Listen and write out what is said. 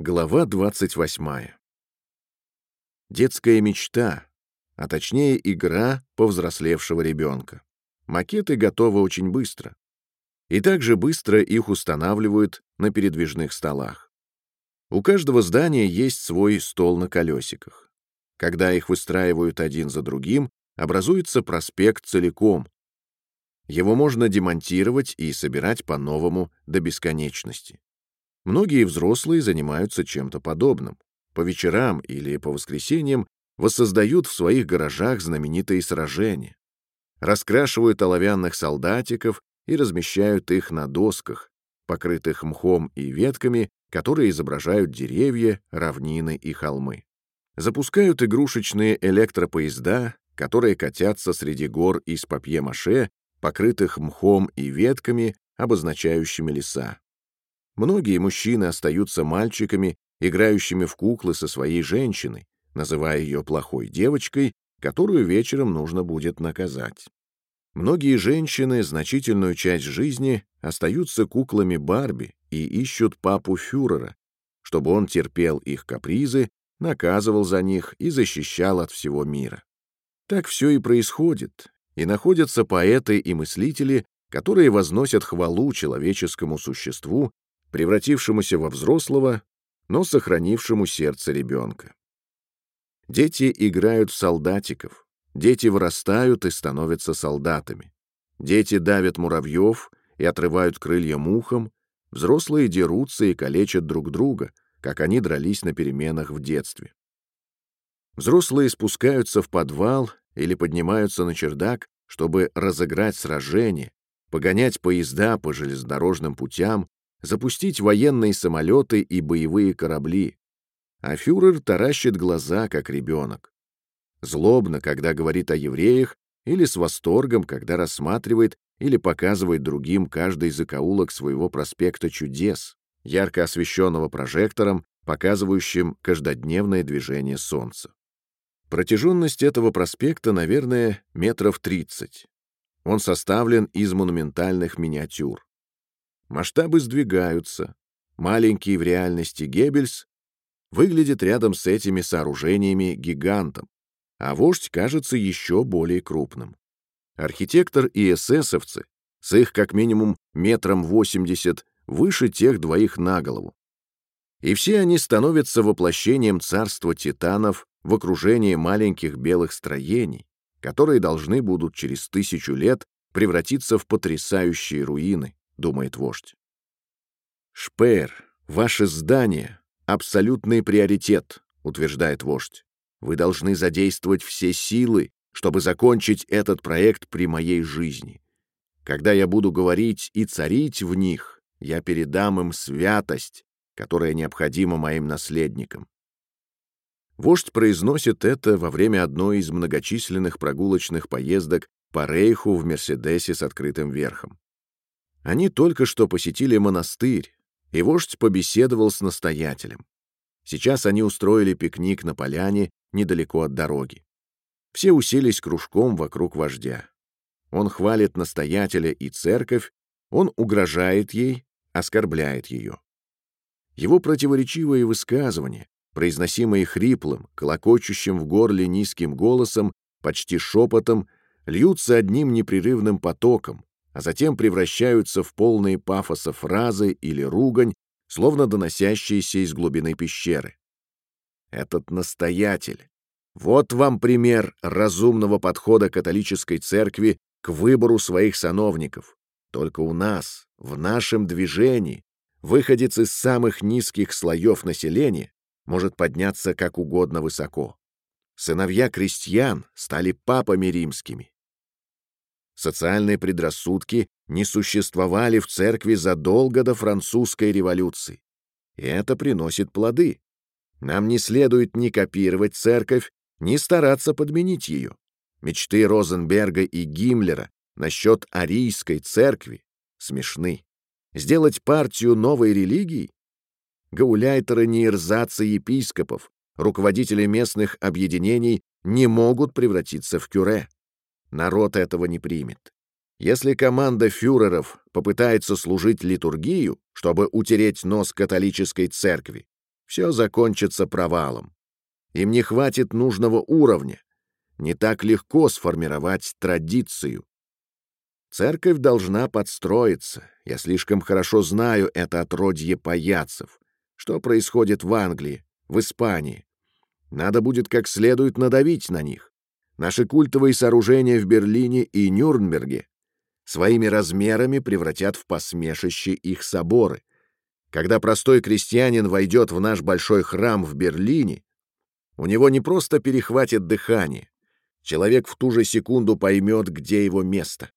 Глава 28. Детская мечта, а точнее игра повзрослевшего ребенка. Макеты готовы очень быстро. И также быстро их устанавливают на передвижных столах. У каждого здания есть свой стол на колесиках. Когда их выстраивают один за другим, образуется проспект целиком. Его можно демонтировать и собирать по-новому до бесконечности. Многие взрослые занимаются чем-то подобным. По вечерам или по воскресеньям воссоздают в своих гаражах знаменитые сражения. Раскрашивают оловянных солдатиков и размещают их на досках, покрытых мхом и ветками, которые изображают деревья, равнины и холмы. Запускают игрушечные электропоезда, которые катятся среди гор из папье-маше, покрытых мхом и ветками, обозначающими леса. Многие мужчины остаются мальчиками, играющими в куклы со своей женщиной, называя ее плохой девочкой, которую вечером нужно будет наказать. Многие женщины значительную часть жизни остаются куклами Барби и ищут папу фюрера, чтобы он терпел их капризы, наказывал за них и защищал от всего мира. Так все и происходит, и находятся поэты и мыслители, которые возносят хвалу человеческому существу превратившемуся во взрослого, но сохранившему сердце ребенка. Дети играют в солдатиков, дети вырастают и становятся солдатами. Дети давят муравьев и отрывают крылья мухам, взрослые дерутся и калечат друг друга, как они дрались на переменах в детстве. Взрослые спускаются в подвал или поднимаются на чердак, чтобы разыграть сражение, погонять поезда по железнодорожным путям запустить военные самолеты и боевые корабли. А фюрер таращит глаза, как ребенок. Злобно, когда говорит о евреях, или с восторгом, когда рассматривает или показывает другим каждый закоулок своего проспекта чудес, ярко освещенного прожектором, показывающим каждодневное движение солнца. Протяженность этого проспекта, наверное, метров 30. Он составлен из монументальных миниатюр. Масштабы сдвигаются. Маленький в реальности Геббельс выглядит рядом с этими сооружениями гигантом, а вождь кажется еще более крупным. Архитектор и эсэсовцы с их как минимум метром восемьдесят выше тех двоих на голову. И все они становятся воплощением царства титанов в окружении маленьких белых строений, которые должны будут через тысячу лет превратиться в потрясающие руины, думает вождь. Шпеер, ваше здание — абсолютный приоритет, утверждает вождь. Вы должны задействовать все силы, чтобы закончить этот проект при моей жизни. Когда я буду говорить и царить в них, я передам им святость, которая необходима моим наследникам. Вождь произносит это во время одной из многочисленных прогулочных поездок по Рейху в Мерседесе с открытым верхом. Они только что посетили монастырь, и вождь побеседовал с настоятелем. Сейчас они устроили пикник на поляне недалеко от дороги. Все уселись кружком вокруг вождя. Он хвалит настоятеля и церковь, он угрожает ей, оскорбляет ее. Его противоречивые высказывания, произносимые хриплым, колокочущим в горле низким голосом, почти шепотом, льются одним непрерывным потоком, а затем превращаются в полные пафоса фразы или ругань, словно доносящиеся из глубины пещеры. Этот настоятель. Вот вам пример разумного подхода католической церкви к выбору своих сановников. Только у нас, в нашем движении, выходец из самых низких слоев населения может подняться как угодно высоко. Сыновья крестьян стали папами римскими, Социальные предрассудки не существовали в церкви задолго до французской революции. И это приносит плоды. Нам не следует ни копировать церковь, ни стараться подменить ее. Мечты Розенберга и Гиммлера насчет арийской церкви смешны. Сделать партию новой религии? Гауляйтеры не епископов, руководители местных объединений не могут превратиться в кюре. Народ этого не примет. Если команда фюреров попытается служить литургию, чтобы утереть нос католической церкви, все закончится провалом. Им не хватит нужного уровня. Не так легко сформировать традицию. Церковь должна подстроиться. Я слишком хорошо знаю это отродье паяцев. Что происходит в Англии, в Испании? Надо будет как следует надавить на них. Наши культовые сооружения в Берлине и Нюрнберге своими размерами превратят в посмешище их соборы. Когда простой крестьянин войдет в наш большой храм в Берлине, у него не просто перехватит дыхание. Человек в ту же секунду поймет, где его место.